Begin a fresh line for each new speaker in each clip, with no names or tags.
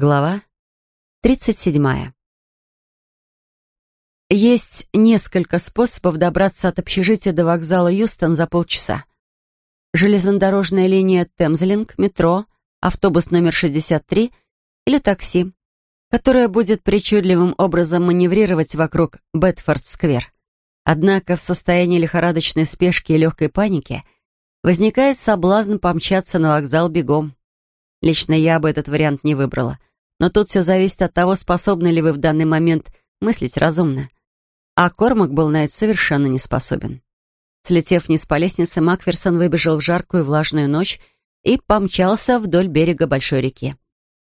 Глава 37. Есть несколько способов добраться от общежития до вокзала Юстон за полчаса. Железнодорожная линия Темзлинг, метро, автобус номер 63 или такси, которое будет причудливым образом маневрировать вокруг Бетфорд-сквер. Однако в состоянии лихорадочной спешки и легкой паники возникает соблазн помчаться на вокзал бегом. Лично я бы этот вариант не выбрала — но тут все зависит от того, способны ли вы в данный момент мыслить разумно. А Кормак был на это совершенно не способен. Слетев вниз по лестнице, Макферсон выбежал в жаркую влажную ночь и помчался вдоль берега большой реки.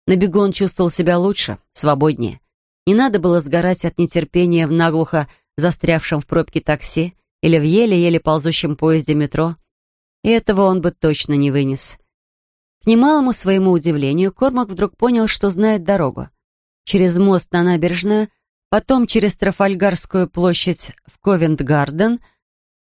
На бегу он чувствовал себя лучше, свободнее. Не надо было сгорать от нетерпения в наглухо застрявшем в пробке такси или в еле-еле ползущем поезде метро. И этого он бы точно не вынес. К немалому своему удивлению, Кормак вдруг понял, что знает дорогу. Через мост на набережную, потом через Трафальгарскую площадь в Ковент-Гарден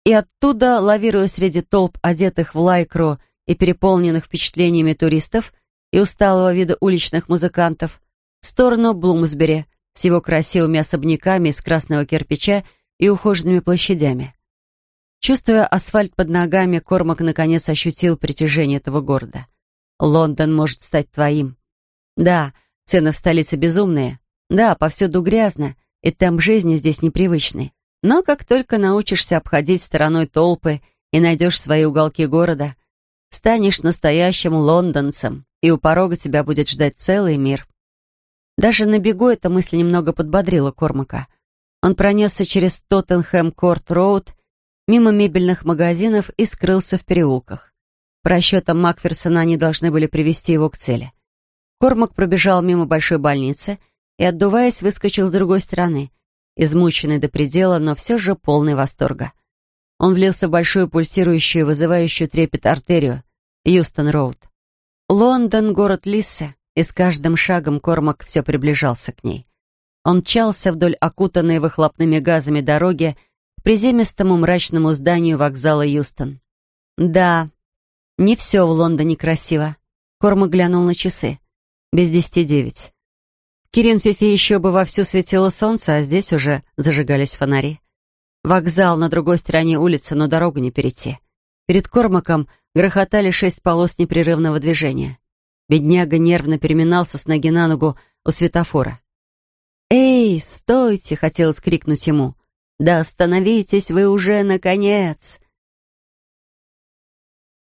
и оттуда, лавируя среди толп одетых в лайкру и переполненных впечатлениями туристов и усталого вида уличных музыкантов, в сторону Блумсбери с его красивыми особняками из красного кирпича и ухоженными площадями. Чувствуя асфальт под ногами, Кормак наконец ощутил притяжение этого города. Лондон может стать твоим. Да, цены в столице безумные. Да, повсюду грязно, и темп жизни здесь непривычный. Но как только научишься обходить стороной толпы и найдешь свои уголки города, станешь настоящим лондонцем, и у порога тебя будет ждать целый мир. Даже на бегу эта мысль немного подбодрила Кормака. Он пронесся через Тоттенхэм-Корт-Роуд, мимо мебельных магазинов и скрылся в переулках. По расчетам Макферсона они должны были привести его к цели. Кормак пробежал мимо большой больницы и, отдуваясь, выскочил с другой стороны, измученный до предела, но все же полный восторга. Он влился в большую пульсирующую, вызывающую трепет артерию, Юстон-Роуд. Лондон — город Лиссы, и с каждым шагом Кормак все приближался к ней. Он чался вдоль окутанной выхлопными газами дороги к приземистому мрачному зданию вокзала Юстон. Да, не все в Лондоне красиво. Корма глянул на часы. Без десяти девять. В Киринфифе еще бы вовсю светило солнце, а здесь уже зажигались фонари. Вокзал на другой стороне улицы, но дорогу не перейти. Перед Кормаком грохотали шесть полос непрерывного движения. Бедняга нервно переминался с ноги на ногу у светофора. «Эй, стойте!» — хотелось крикнуть ему. «Да остановитесь вы уже, наконец!»